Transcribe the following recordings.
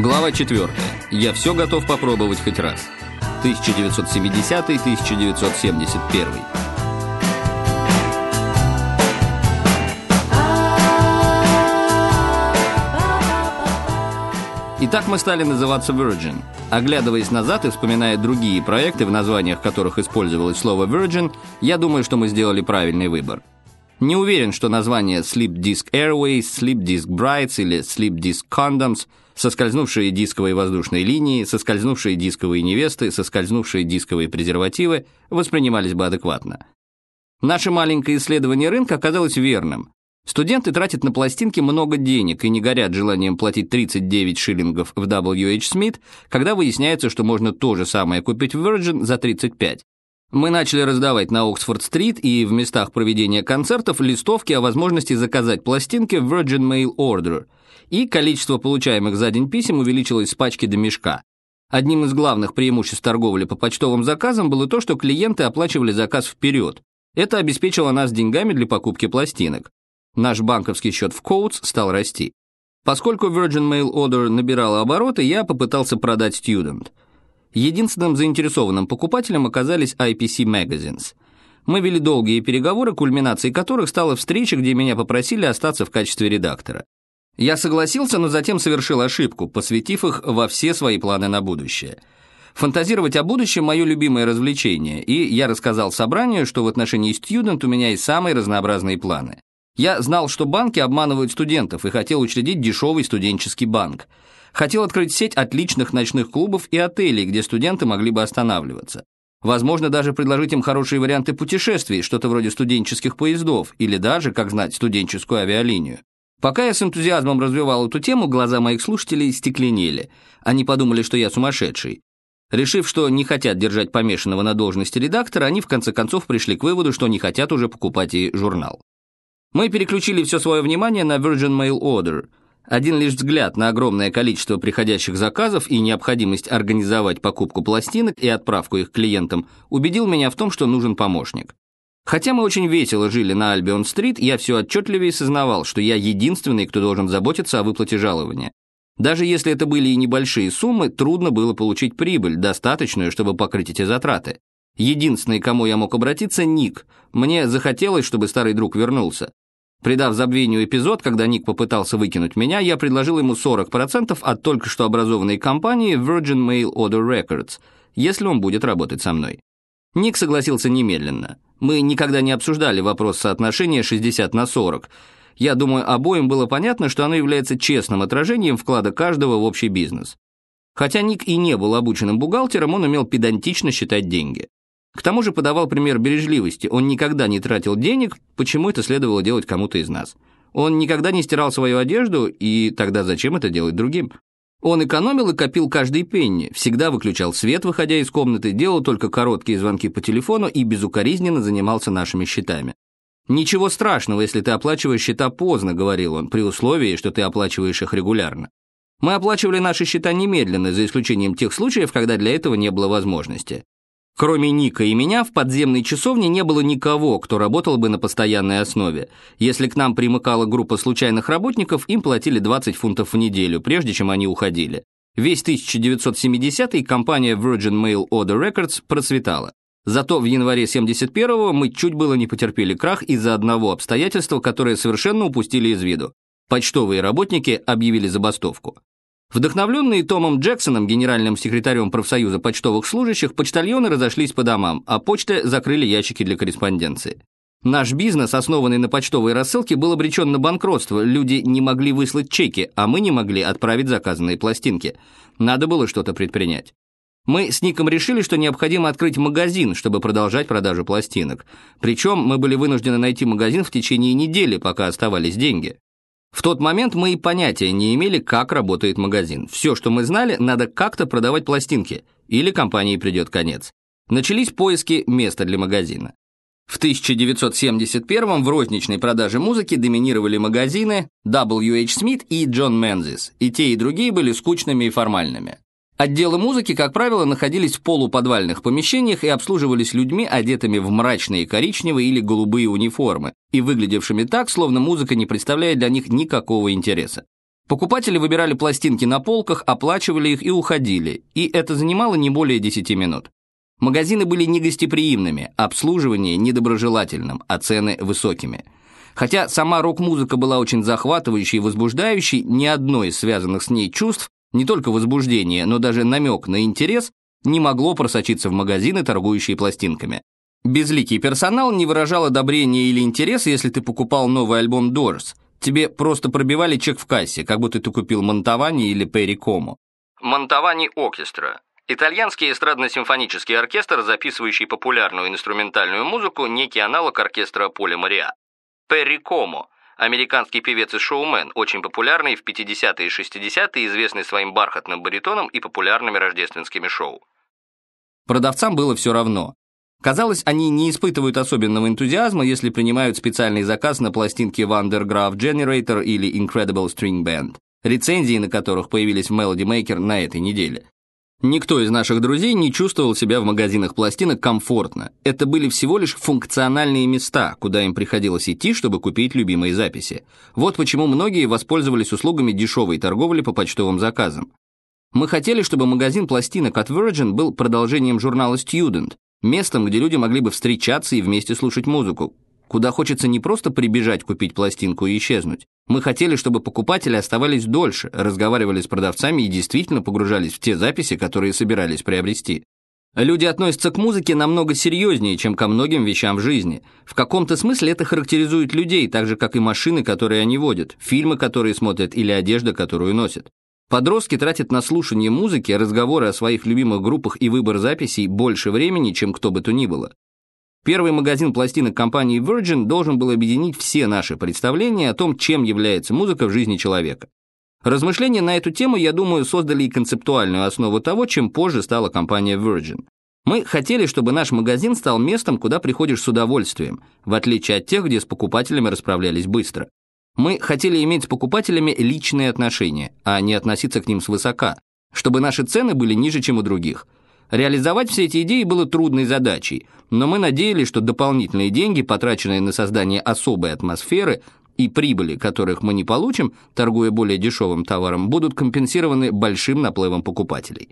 Глава 4. Я все готов попробовать хоть раз. 1970-1971. Итак, мы стали называться Virgin. Оглядываясь назад и вспоминая другие проекты, в названиях которых использовалось слово Virgin, я думаю, что мы сделали правильный выбор. Не уверен, что название Sleep Disc Airways, Sleep Disc Brights или Sleep Disc Condoms, соскользнувшие дисковые воздушные линии, соскользнувшие дисковые невесты, соскользнувшие дисковые презервативы воспринимались бы адекватно. Наше маленькое исследование рынка оказалось верным. Студенты тратят на пластинки много денег и не горят желанием платить 39 шиллингов в WH Smith, когда выясняется, что можно то же самое купить в Virgin за 35. Мы начали раздавать на Оксфорд-стрит и в местах проведения концертов листовки о возможности заказать пластинки в Virgin Mail Order, и количество получаемых за день писем увеличилось с пачки до мешка. Одним из главных преимуществ торговли по почтовым заказам было то, что клиенты оплачивали заказ вперед. Это обеспечило нас деньгами для покупки пластинок. Наш банковский счет в Coates стал расти. Поскольку Virgin Mail Order набирала обороты, я попытался продать Student. Единственным заинтересованным покупателем оказались IPC Magazines. Мы вели долгие переговоры, кульминацией которых стала встреча, где меня попросили остаться в качестве редактора. Я согласился, но затем совершил ошибку, посвятив их во все свои планы на будущее. Фантазировать о будущем – мое любимое развлечение, и я рассказал собранию, что в отношении Student у меня есть самые разнообразные планы. Я знал, что банки обманывают студентов и хотел учредить дешевый студенческий банк. Хотел открыть сеть отличных ночных клубов и отелей, где студенты могли бы останавливаться. Возможно, даже предложить им хорошие варианты путешествий, что-то вроде студенческих поездов, или даже, как знать, студенческую авиалинию. Пока я с энтузиазмом развивал эту тему, глаза моих слушателей стекленели. Они подумали, что я сумасшедший. Решив, что не хотят держать помешанного на должности редактора, они в конце концов пришли к выводу, что не хотят уже покупать и журнал. Мы переключили все свое внимание на Virgin Mail Order. Один лишь взгляд на огромное количество приходящих заказов и необходимость организовать покупку пластинок и отправку их клиентам убедил меня в том, что нужен помощник. Хотя мы очень весело жили на Альбион-стрит, я все отчетливее сознавал, что я единственный, кто должен заботиться о выплате жалования. Даже если это были и небольшие суммы, трудно было получить прибыль, достаточную, чтобы покрыть эти затраты. Единственный, кому я мог обратиться, Ник. Мне захотелось, чтобы старый друг вернулся. Придав забвению эпизод, когда Ник попытался выкинуть меня, я предложил ему 40% от только что образованной компании Virgin Mail Order Records, если он будет работать со мной. Ник согласился немедленно. Мы никогда не обсуждали вопрос соотношения 60 на 40. Я думаю, обоим было понятно, что оно является честным отражением вклада каждого в общий бизнес. Хотя Ник и не был обученным бухгалтером, он умел педантично считать деньги. К тому же подавал пример бережливости. Он никогда не тратил денег, почему это следовало делать кому-то из нас. Он никогда не стирал свою одежду, и тогда зачем это делать другим? Он экономил и копил каждый пенни, всегда выключал свет, выходя из комнаты, делал только короткие звонки по телефону и безукоризненно занимался нашими счетами. «Ничего страшного, если ты оплачиваешь счета поздно», — говорил он, при условии, что ты оплачиваешь их регулярно. Мы оплачивали наши счета немедленно, за исключением тех случаев, когда для этого не было возможности. Кроме Ника и меня, в подземной часовне не было никого, кто работал бы на постоянной основе. Если к нам примыкала группа случайных работников, им платили 20 фунтов в неделю, прежде чем они уходили. Весь 1970-й компания Virgin Mail Order Records процветала. Зато в январе 71-го мы чуть было не потерпели крах из-за одного обстоятельства, которое совершенно упустили из виду. Почтовые работники объявили забастовку. Вдохновленные Томом Джексоном, генеральным секретарем профсоюза почтовых служащих, почтальоны разошлись по домам, а почты закрыли ящики для корреспонденции. Наш бизнес, основанный на почтовой рассылке, был обречен на банкротство. Люди не могли выслать чеки, а мы не могли отправить заказанные пластинки. Надо было что-то предпринять. Мы с Ником решили, что необходимо открыть магазин, чтобы продолжать продажу пластинок. Причем мы были вынуждены найти магазин в течение недели, пока оставались деньги. В тот момент мы и понятия не имели, как работает магазин. Все, что мы знали, надо как-то продавать пластинки, или компании придет конец. Начались поиски места для магазина. В 1971-м в розничной продаже музыки доминировали магазины W.H. Smith и John Menzies, и те и другие были скучными и формальными. Отделы музыки, как правило, находились в полуподвальных помещениях и обслуживались людьми, одетыми в мрачные коричневые или голубые униформы, и выглядевшими так, словно музыка не представляет для них никакого интереса. Покупатели выбирали пластинки на полках, оплачивали их и уходили, и это занимало не более 10 минут. Магазины были негостеприимными, обслуживание недоброжелательным, а цены высокими. Хотя сама рок-музыка была очень захватывающей и возбуждающей, ни одно из связанных с ней чувств, не только возбуждение, но даже намек на интерес, не могло просочиться в магазины, торгующие пластинками. Безликий персонал не выражал одобрения или интереса, если ты покупал новый альбом Doors. Тебе просто пробивали чек в кассе, как будто ты купил Монтавани или Перри Кому. Монтавани Оркестра Итальянский эстрадно-симфонический оркестр, записывающий популярную инструментальную музыку, некий аналог оркестра Поля Мариа. Перри Комо, американский певец и шоумен, очень популярный в 50-е и 60-е, известный своим бархатным баритоном и популярными рождественскими шоу. Продавцам было все равно. Казалось, они не испытывают особенного энтузиазма, если принимают специальный заказ на пластинки Wonder Graph Generator или Incredible String Band, рецензии на которых появились в Melody Maker на этой неделе. Никто из наших друзей не чувствовал себя в магазинах пластинок комфортно. Это были всего лишь функциональные места, куда им приходилось идти, чтобы купить любимые записи. Вот почему многие воспользовались услугами дешевой торговли по почтовым заказам. Мы хотели, чтобы магазин пластинок от Virgin был продолжением журнала Student, местом, где люди могли бы встречаться и вместе слушать музыку, куда хочется не просто прибежать купить пластинку и исчезнуть. Мы хотели, чтобы покупатели оставались дольше, разговаривали с продавцами и действительно погружались в те записи, которые собирались приобрести. Люди относятся к музыке намного серьезнее, чем ко многим вещам в жизни. В каком-то смысле это характеризует людей, так же, как и машины, которые они водят, фильмы, которые смотрят или одежда, которую носят. Подростки тратят на слушание музыки, разговоры о своих любимых группах и выбор записей больше времени, чем кто бы то ни было. Первый магазин пластинок компании Virgin должен был объединить все наши представления о том, чем является музыка в жизни человека. Размышления на эту тему, я думаю, создали и концептуальную основу того, чем позже стала компания Virgin. Мы хотели, чтобы наш магазин стал местом, куда приходишь с удовольствием, в отличие от тех, где с покупателями расправлялись быстро. Мы хотели иметь с покупателями личные отношения, а не относиться к ним свысока, чтобы наши цены были ниже, чем у других – Реализовать все эти идеи было трудной задачей, но мы надеялись, что дополнительные деньги, потраченные на создание особой атмосферы и прибыли, которых мы не получим, торгуя более дешевым товаром, будут компенсированы большим наплывом покупателей.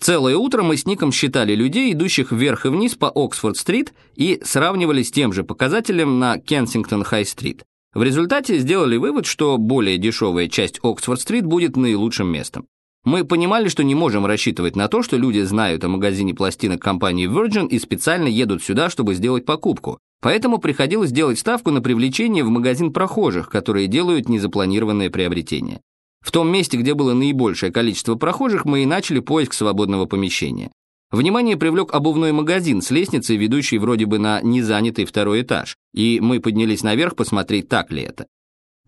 Целое утро мы с Ником считали людей, идущих вверх и вниз по Оксфорд-стрит и сравнивали с тем же показателем на Кенсингтон-Хай-стрит. В результате сделали вывод, что более дешевая часть Оксфорд-стрит будет наилучшим местом. Мы понимали, что не можем рассчитывать на то, что люди знают о магазине пластинок компании Virgin и специально едут сюда, чтобы сделать покупку. Поэтому приходилось делать ставку на привлечение в магазин прохожих, которые делают незапланированное приобретение. В том месте, где было наибольшее количество прохожих, мы и начали поиск свободного помещения. Внимание привлек обувной магазин с лестницей, ведущей вроде бы на незанятый второй этаж, и мы поднялись наверх посмотреть, так ли это.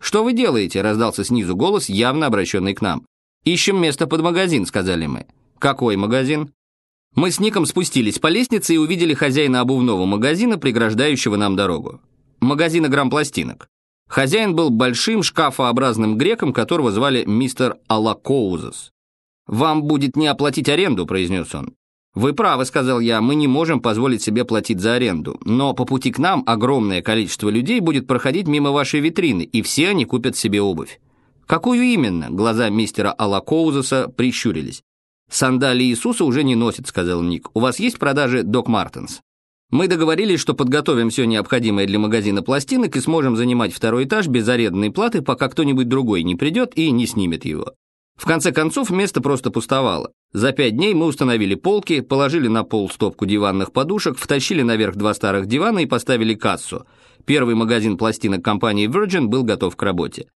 «Что вы делаете?» – раздался снизу голос, явно обращенный к нам. «Ищем место под магазин», — сказали мы. «Какой магазин?» Мы с Ником спустились по лестнице и увидели хозяина обувного магазина, преграждающего нам дорогу. Магазина грампластинок. Хозяин был большим шкафообразным греком, которого звали мистер Алакоузас. «Вам будет не оплатить аренду», — произнес он. «Вы правы», — сказал я, — «мы не можем позволить себе платить за аренду, но по пути к нам огромное количество людей будет проходить мимо вашей витрины, и все они купят себе обувь. «Какую именно?» Глаза мистера Алакоузаса прищурились. «Сандалии Иисуса уже не носит», — сказал Ник. «У вас есть в продаже Док Мартенс?» Мы договорились, что подготовим все необходимое для магазина пластинок и сможем занимать второй этаж без арендной платы, пока кто-нибудь другой не придет и не снимет его. В конце концов, место просто пустовало. За пять дней мы установили полки, положили на пол стопку диванных подушек, втащили наверх два старых дивана и поставили кассу. Первый магазин пластинок компании Virgin был готов к работе.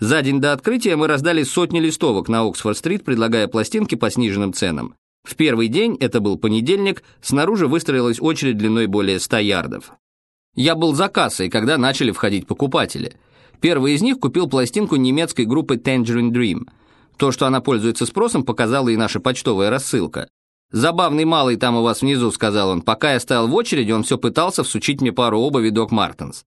За день до открытия мы раздали сотни листовок на Оксфорд-стрит, предлагая пластинки по сниженным ценам. В первый день, это был понедельник, снаружи выстроилась очередь длиной более 100 ярдов. Я был за кассой, когда начали входить покупатели. Первый из них купил пластинку немецкой группы Tangerine Dream. То, что она пользуется спросом, показала и наша почтовая рассылка. «Забавный малый там у вас внизу», — сказал он. «Пока я стоял в очереди, он все пытался всучить мне пару обуви Док Мартенс.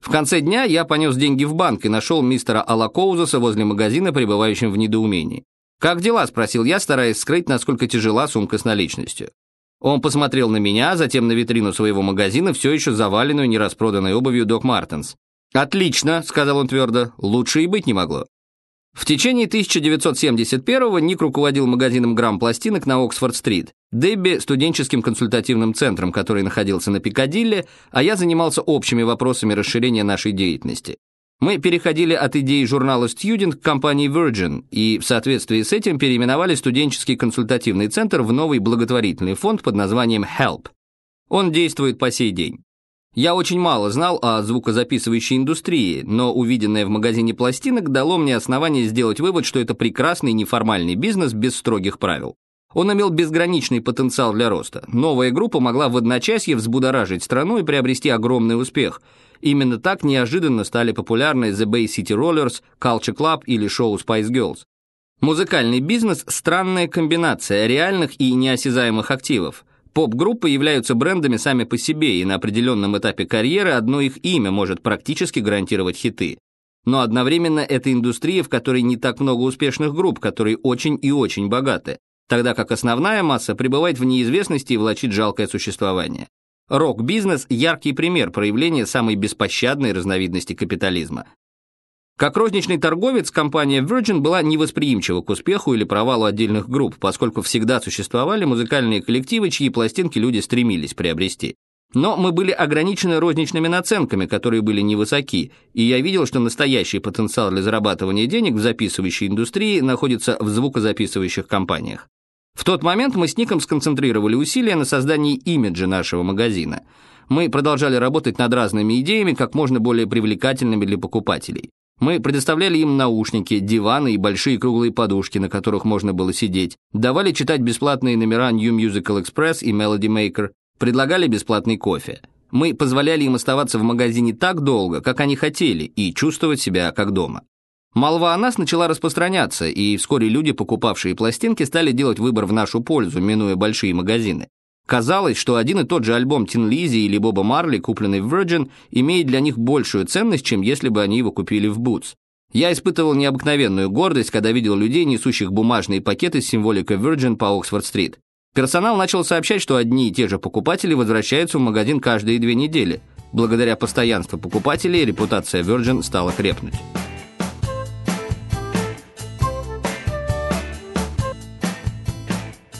В конце дня я понес деньги в банк и нашел мистера Алакоузаса возле магазина, пребывающим в недоумении. «Как дела?» – спросил я, стараясь скрыть, насколько тяжела сумка с наличностью. Он посмотрел на меня, затем на витрину своего магазина, все еще заваленную нераспроданной обувью Док Мартенс. «Отлично», – сказал он твердо, – «лучше и быть не могло». В течение 1971-го Ник руководил магазином грамм-пластинок на Оксфорд-стрит, Дебби – студенческим консультативным центром, который находился на Пикадилле, а я занимался общими вопросами расширения нашей деятельности. Мы переходили от идеи журнала Student к компании Virgin и в соответствии с этим переименовали студенческий консультативный центр в новый благотворительный фонд под названием HELP. Он действует по сей день. Я очень мало знал о звукозаписывающей индустрии, но увиденное в магазине пластинок дало мне основание сделать вывод, что это прекрасный неформальный бизнес без строгих правил. Он имел безграничный потенциал для роста. Новая группа могла в одночасье взбудоражить страну и приобрести огромный успех – Именно так неожиданно стали популярны The Bay City Rollers, Culture Club или шоу Spice Girls. Музыкальный бизнес – странная комбинация реальных и неосязаемых активов. Поп-группы являются брендами сами по себе, и на определенном этапе карьеры одно их имя может практически гарантировать хиты. Но одновременно это индустрия, в которой не так много успешных групп, которые очень и очень богаты, тогда как основная масса пребывает в неизвестности и влачит жалкое существование. Рок-бизнес – яркий пример проявления самой беспощадной разновидности капитализма. Как розничный торговец, компания Virgin была невосприимчива к успеху или провалу отдельных групп, поскольку всегда существовали музыкальные коллективы, чьи пластинки люди стремились приобрести. Но мы были ограничены розничными наценками, которые были невысоки, и я видел, что настоящий потенциал для зарабатывания денег в записывающей индустрии находится в звукозаписывающих компаниях. В тот момент мы с Ником сконцентрировали усилия на создании имиджа нашего магазина. Мы продолжали работать над разными идеями, как можно более привлекательными для покупателей. Мы предоставляли им наушники, диваны и большие круглые подушки, на которых можно было сидеть, давали читать бесплатные номера New Musical Express и Melody Maker, предлагали бесплатный кофе. Мы позволяли им оставаться в магазине так долго, как они хотели, и чувствовать себя как дома. Молва о нас начала распространяться, и вскоре люди, покупавшие пластинки, стали делать выбор в нашу пользу, минуя большие магазины. Казалось, что один и тот же альбом Тин Лизи или Боба Марли, купленный в Virgin, имеет для них большую ценность, чем если бы они его купили в Boots. Я испытывал необыкновенную гордость, когда видел людей, несущих бумажные пакеты с символикой Virgin по Оксфорд-стрит. Персонал начал сообщать, что одни и те же покупатели возвращаются в магазин каждые две недели. Благодаря постоянству покупателей репутация Virgin стала крепнуть.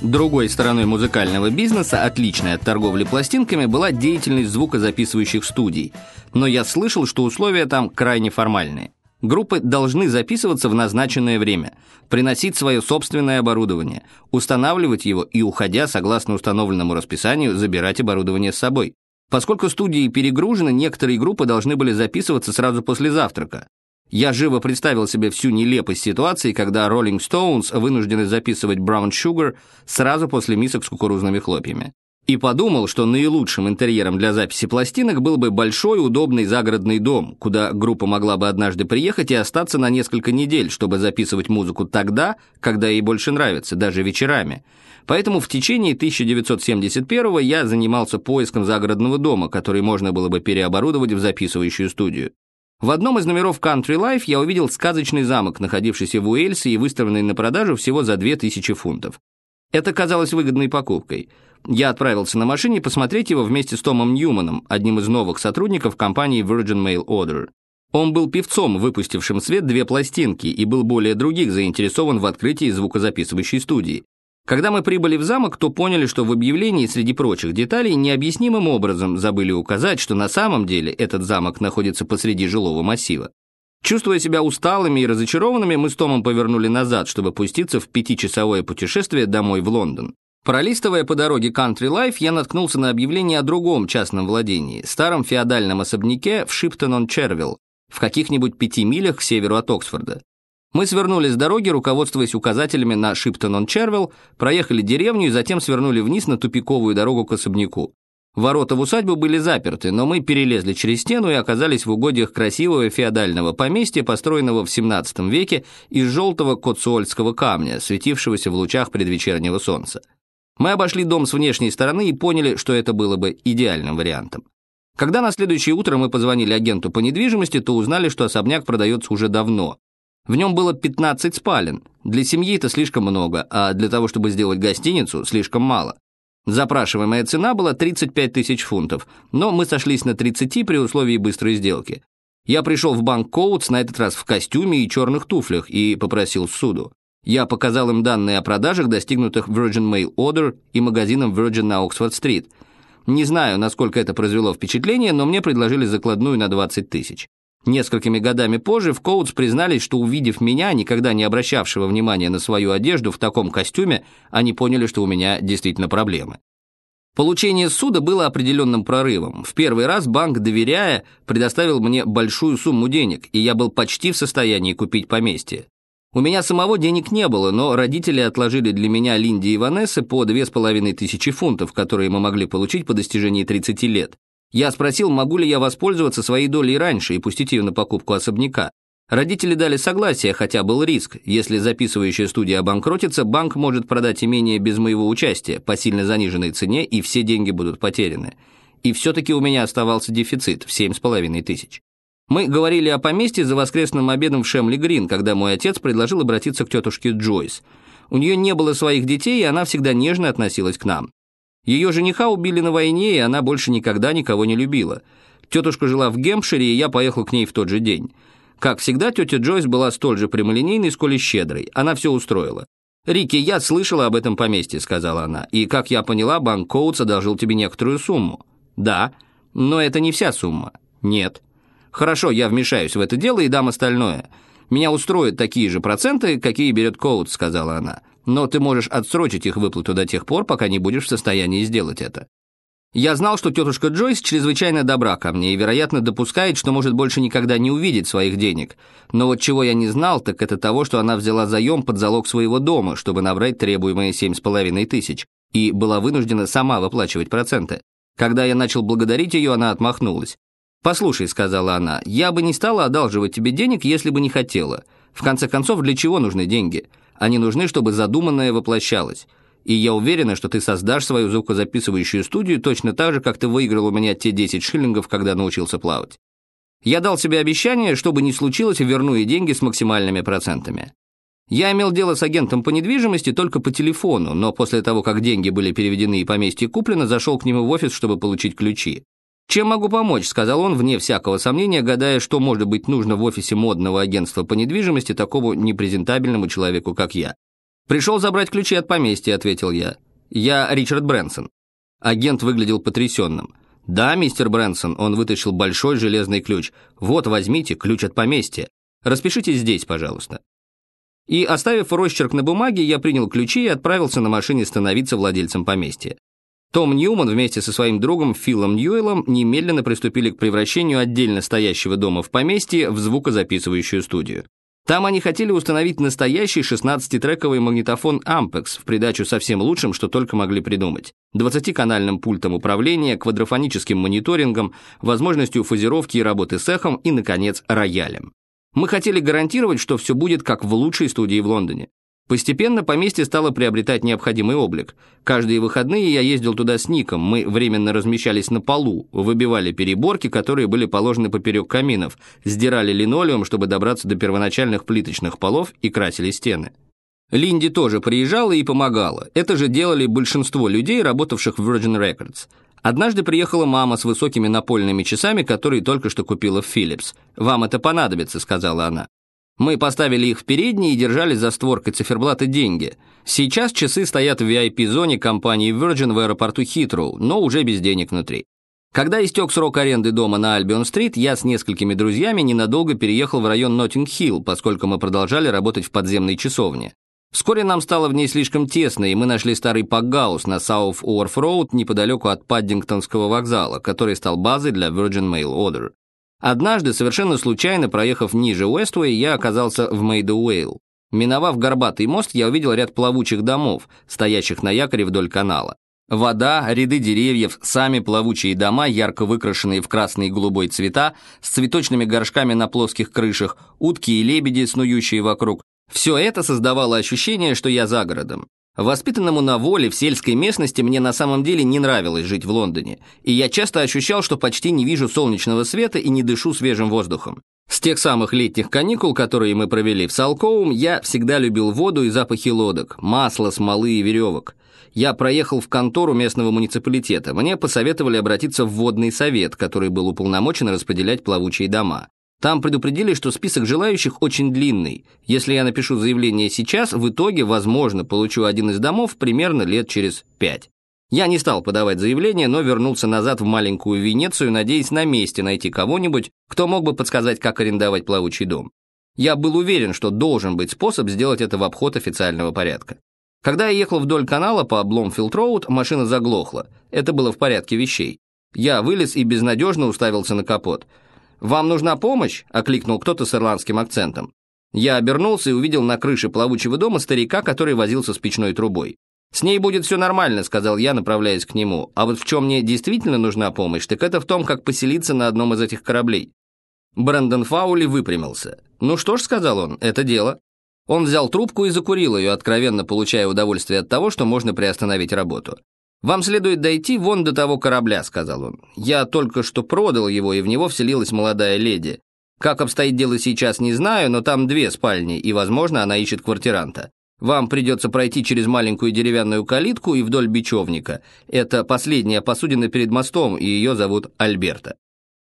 Другой стороной музыкального бизнеса, отличной от торговли пластинками, была деятельность звукозаписывающих студий. Но я слышал, что условия там крайне формальные. Группы должны записываться в назначенное время, приносить свое собственное оборудование, устанавливать его и, уходя согласно установленному расписанию, забирать оборудование с собой. Поскольку студии перегружены, некоторые группы должны были записываться сразу после завтрака. Я живо представил себе всю нелепость ситуации, когда Rolling Stones вынуждены записывать Brown Sugar сразу после мисок с кукурузными хлопьями. И подумал, что наилучшим интерьером для записи пластинок был бы большой удобный загородный дом, куда группа могла бы однажды приехать и остаться на несколько недель, чтобы записывать музыку тогда, когда ей больше нравится, даже вечерами. Поэтому в течение 1971 я занимался поиском загородного дома, который можно было бы переоборудовать в записывающую студию. В одном из номеров Country Life я увидел сказочный замок, находившийся в Уэльсе и выставленный на продажу всего за 2000 фунтов. Это казалось выгодной покупкой. Я отправился на машине посмотреть его вместе с Томом Ньюманом, одним из новых сотрудников компании Virgin Mail Order. Он был певцом, выпустившим свет две пластинки, и был более других заинтересован в открытии звукозаписывающей студии. Когда мы прибыли в замок, то поняли, что в объявлении среди прочих деталей необъяснимым образом забыли указать, что на самом деле этот замок находится посреди жилого массива. Чувствуя себя усталыми и разочарованными, мы с Томом повернули назад, чтобы пуститься в пятичасовое путешествие домой в Лондон. Пролистывая по дороге Country Life, я наткнулся на объявление о другом частном владении, старом феодальном особняке в Шиптон-он-Червилл, в каких-нибудь пяти милях к северу от Оксфорда. Мы свернули с дороги, руководствуясь указателями на Шиптон-он-Червелл, проехали деревню и затем свернули вниз на тупиковую дорогу к особняку. Ворота в усадьбу были заперты, но мы перелезли через стену и оказались в угодьях красивого феодального поместья, построенного в 17 веке из желтого коцуольского камня, светившегося в лучах предвечернего солнца. Мы обошли дом с внешней стороны и поняли, что это было бы идеальным вариантом. Когда на следующее утро мы позвонили агенту по недвижимости, то узнали, что особняк продается уже давно, в нем было 15 спален. Для семьи это слишком много, а для того, чтобы сделать гостиницу, слишком мало. Запрашиваемая цена была 35 тысяч фунтов, но мы сошлись на 30 при условии быстрой сделки. Я пришел в банк Коутс на этот раз в костюме и черных туфлях и попросил суду. Я показал им данные о продажах, достигнутых Virgin Mail Order и магазином Virgin на Оксфорд-стрит. Не знаю, насколько это произвело впечатление, но мне предложили закладную на 20 тысяч. Несколькими годами позже в Коутс признались, что увидев меня, никогда не обращавшего внимания на свою одежду в таком костюме, они поняли, что у меня действительно проблемы. Получение суда было определенным прорывом. В первый раз банк, доверяя, предоставил мне большую сумму денег, и я был почти в состоянии купить поместье. У меня самого денег не было, но родители отложили для меня Линди и Ванессы по две с половиной тысячи фунтов, которые мы могли получить по достижении 30 лет. Я спросил, могу ли я воспользоваться своей долей раньше и пустить ее на покупку особняка. Родители дали согласие, хотя был риск. Если записывающая студия обанкротится, банк может продать имение без моего участия по сильно заниженной цене, и все деньги будут потеряны. И все-таки у меня оставался дефицит в семь с половиной тысяч. Мы говорили о поместье за воскресным обедом в Шемли-Грин, когда мой отец предложил обратиться к тетушке Джойс. У нее не было своих детей, и она всегда нежно относилась к нам. Ее жениха убили на войне, и она больше никогда никого не любила. Тетушка жила в Гемпшире, и я поехал к ней в тот же день. Как всегда, тетя Джойс была столь же прямолинейной, сколь и щедрой. Она все устроила. «Рики, я слышала об этом поместье», — сказала она. «И, как я поняла, банк Коутс одолжил тебе некоторую сумму». «Да, но это не вся сумма». «Нет». «Хорошо, я вмешаюсь в это дело и дам остальное. Меня устроят такие же проценты, какие берет Коут», — сказала она. «Но ты можешь отсрочить их выплату до тех пор, пока не будешь в состоянии сделать это». Я знал, что тетушка Джойс чрезвычайно добра ко мне и, вероятно, допускает, что может больше никогда не увидеть своих денег. Но вот чего я не знал, так это того, что она взяла заем под залог своего дома, чтобы набрать требуемые семь с половиной тысяч, и была вынуждена сама выплачивать проценты. Когда я начал благодарить ее, она отмахнулась. «Послушай», — сказала она, — «я бы не стала одалживать тебе денег, если бы не хотела. В конце концов, для чего нужны деньги? Они нужны, чтобы задуманное воплощалось. И я уверена, что ты создашь свою звукозаписывающую студию точно так же, как ты выиграл у меня те 10 шиллингов, когда научился плавать. Я дал себе обещание, что бы ни случилось, верну и деньги с максимальными процентами. Я имел дело с агентом по недвижимости только по телефону, но после того, как деньги были переведены и поместье куплено, зашел к нему в офис, чтобы получить ключи. «Чем могу помочь?» — сказал он, вне всякого сомнения, гадая, что может быть нужно в офисе модного агентства по недвижимости такому непрезентабельному человеку, как я. «Пришел забрать ключи от поместья», — ответил я. «Я Ричард Брэнсон». Агент выглядел потрясенным. «Да, мистер Брэнсон», — он вытащил большой железный ключ. «Вот, возьмите, ключ от поместья. Распишитесь здесь, пожалуйста». И, оставив росчерк на бумаге, я принял ключи и отправился на машине становиться владельцем поместья. Том Ньюман вместе со своим другом Филом Ньюэлом немедленно приступили к превращению отдельно стоящего дома в поместье в звукозаписывающую студию. Там они хотели установить настоящий 16-трековый магнитофон Ampex в придачу со всем лучшим, что только могли придумать. 20-канальным пультом управления, квадрофоническим мониторингом, возможностью фазировки и работы с эхом и, наконец, роялем. Мы хотели гарантировать, что все будет как в лучшей студии в Лондоне. Постепенно поместье стало приобретать необходимый облик. Каждые выходные я ездил туда с Ником, мы временно размещались на полу, выбивали переборки, которые были положены поперек каминов, сдирали линолеум, чтобы добраться до первоначальных плиточных полов и красили стены. Линди тоже приезжала и помогала. Это же делали большинство людей, работавших в Virgin Records. Однажды приехала мама с высокими напольными часами, которые только что купила в Philips. «Вам это понадобится», — сказала она. Мы поставили их в передней и держали за створкой циферблата деньги. Сейчас часы стоят в VIP-зоне компании Virgin в аэропорту Хитроу, но уже без денег внутри. Когда истек срок аренды дома на Альбион-стрит, я с несколькими друзьями ненадолго переехал в район Ноттинг-Хилл, поскольку мы продолжали работать в подземной часовне. Вскоре нам стало в ней слишком тесно, и мы нашли старый пакгаус на Сауф Уорф Роуд неподалеку от Паддингтонского вокзала, который стал базой для Virgin Mail Order. Однажды, совершенно случайно, проехав ниже Уэствуэй, я оказался в Мейда-Вейл. Миновав горбатый мост, я увидел ряд плавучих домов, стоящих на якоре вдоль канала. Вода, ряды деревьев, сами плавучие дома, ярко выкрашенные в красный и голубой цвета, с цветочными горшками на плоских крышах, утки и лебеди, снующие вокруг. Все это создавало ощущение, что я за городом. Воспитанному на воле в сельской местности мне на самом деле не нравилось жить в Лондоне, и я часто ощущал, что почти не вижу солнечного света и не дышу свежим воздухом. С тех самых летних каникул, которые мы провели в Салкоум, я всегда любил воду и запахи лодок, масло, смолы и веревок. Я проехал в контору местного муниципалитета. Мне посоветовали обратиться в водный совет, который был уполномочен распределять плавучие дома. Там предупредили, что список желающих очень длинный. Если я напишу заявление сейчас, в итоге, возможно, получу один из домов примерно лет через пять. Я не стал подавать заявление, но вернулся назад в маленькую Венецию, надеясь на месте найти кого-нибудь, кто мог бы подсказать, как арендовать плавучий дом. Я был уверен, что должен быть способ сделать это в обход официального порядка. Когда я ехал вдоль канала по Бломфилд-Роуд, машина заглохла. Это было в порядке вещей. Я вылез и безнадежно уставился на капот. «Вам нужна помощь?» — окликнул кто-то с ирландским акцентом. Я обернулся и увидел на крыше плавучего дома старика, который возился с печной трубой. «С ней будет все нормально», — сказал я, направляясь к нему. «А вот в чем мне действительно нужна помощь, так это в том, как поселиться на одном из этих кораблей». Брэндон Фаули выпрямился. «Ну что ж», — сказал он, — «это дело». Он взял трубку и закурил ее, откровенно получая удовольствие от того, что можно приостановить работу. «Вам следует дойти вон до того корабля», — сказал он. «Я только что продал его, и в него вселилась молодая леди. Как обстоит дело сейчас, не знаю, но там две спальни, и, возможно, она ищет квартиранта. Вам придется пройти через маленькую деревянную калитку и вдоль бечевника. Это последняя посудина перед мостом, и ее зовут Альберта.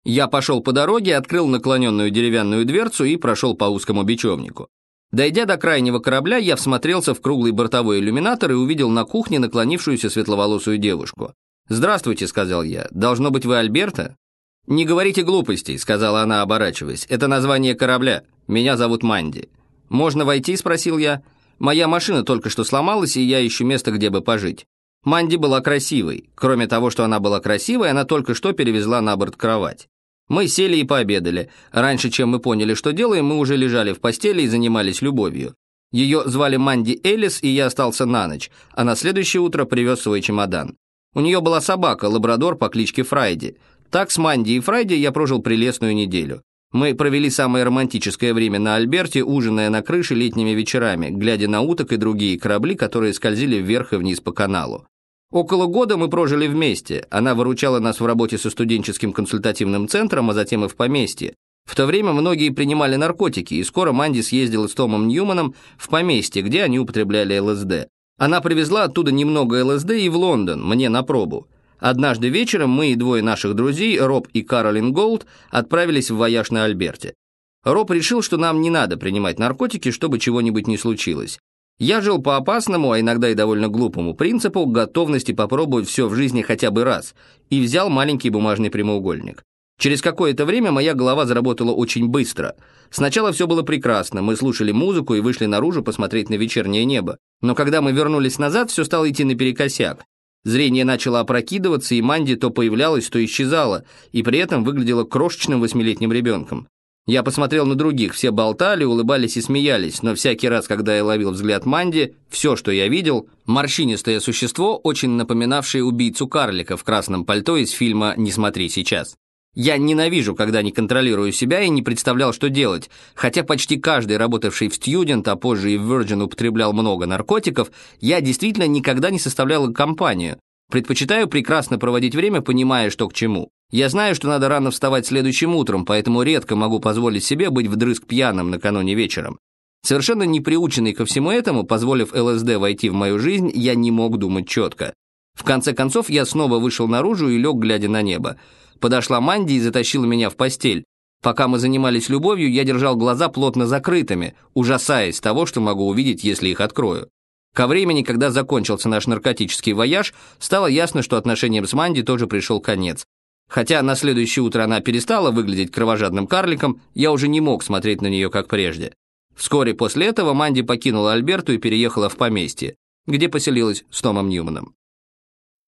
Я пошел по дороге, открыл наклоненную деревянную дверцу и прошел по узкому бечевнику. Дойдя до крайнего корабля, я всмотрелся в круглый бортовой иллюминатор и увидел на кухне наклонившуюся светловолосую девушку. «Здравствуйте», — сказал я. «Должно быть, вы Альберта?» «Не говорите глупостей», — сказала она, оборачиваясь. «Это название корабля. Меня зовут Манди». «Можно войти?» — спросил я. «Моя машина только что сломалась, и я ищу место, где бы пожить». Манди была красивой. Кроме того, что она была красивой, она только что перевезла на борт кровать. Мы сели и пообедали. Раньше, чем мы поняли, что делаем, мы уже лежали в постели и занимались любовью. Ее звали Манди Элис, и я остался на ночь, а на следующее утро привез свой чемодан. У нее была собака, лабрадор по кличке Фрайди. Так с Манди и Фрайди я прожил прелестную неделю. Мы провели самое романтическое время на Альберте, ужиная на крыше летними вечерами, глядя на уток и другие корабли, которые скользили вверх и вниз по каналу. Около года мы прожили вместе. Она выручала нас в работе со студенческим консультативным центром, а затем и в поместье. В то время многие принимали наркотики, и скоро Манди съездила с Томом Ньюманом в поместье, где они употребляли ЛСД. Она привезла оттуда немного ЛСД и в Лондон, мне на пробу. Однажды вечером мы и двое наших друзей, Роб и Каролин Голд, отправились в вояж на Альберте. Роб решил, что нам не надо принимать наркотики, чтобы чего-нибудь не случилось. Я жил по опасному, а иногда и довольно глупому принципу готовности попробовать все в жизни хотя бы раз и взял маленький бумажный прямоугольник. Через какое-то время моя голова заработала очень быстро. Сначала все было прекрасно, мы слушали музыку и вышли наружу посмотреть на вечернее небо. Но когда мы вернулись назад, все стало идти наперекосяк. Зрение начало опрокидываться, и Манди то появлялась, то исчезала, и при этом выглядела крошечным восьмилетним ребенком. Я посмотрел на других, все болтали, улыбались и смеялись, но всякий раз, когда я ловил взгляд Манди, все, что я видел, морщинистое существо, очень напоминавшее убийцу карлика в красном пальто из фильма «Не смотри сейчас». Я ненавижу, когда не контролирую себя и не представлял, что делать. Хотя почти каждый, работавший в Стьюдент, а позже и в Virgin употреблял много наркотиков, я действительно никогда не составлял компанию. Предпочитаю прекрасно проводить время, понимая, что к чему. Я знаю, что надо рано вставать следующим утром, поэтому редко могу позволить себе быть вдрызг пьяным накануне вечером. Совершенно не приученный ко всему этому, позволив ЛСД войти в мою жизнь, я не мог думать четко. В конце концов, я снова вышел наружу и лег, глядя на небо. Подошла Манди и затащила меня в постель. Пока мы занимались любовью, я держал глаза плотно закрытыми, ужасаясь того, что могу увидеть, если их открою. Ко времени, когда закончился наш наркотический вояж, стало ясно, что отношениям с Манди тоже пришел конец. Хотя на следующее утро она перестала выглядеть кровожадным карликом, я уже не мог смотреть на нее как прежде. Вскоре после этого Манди покинула Альберту и переехала в поместье, где поселилась с Томом Ньюманом.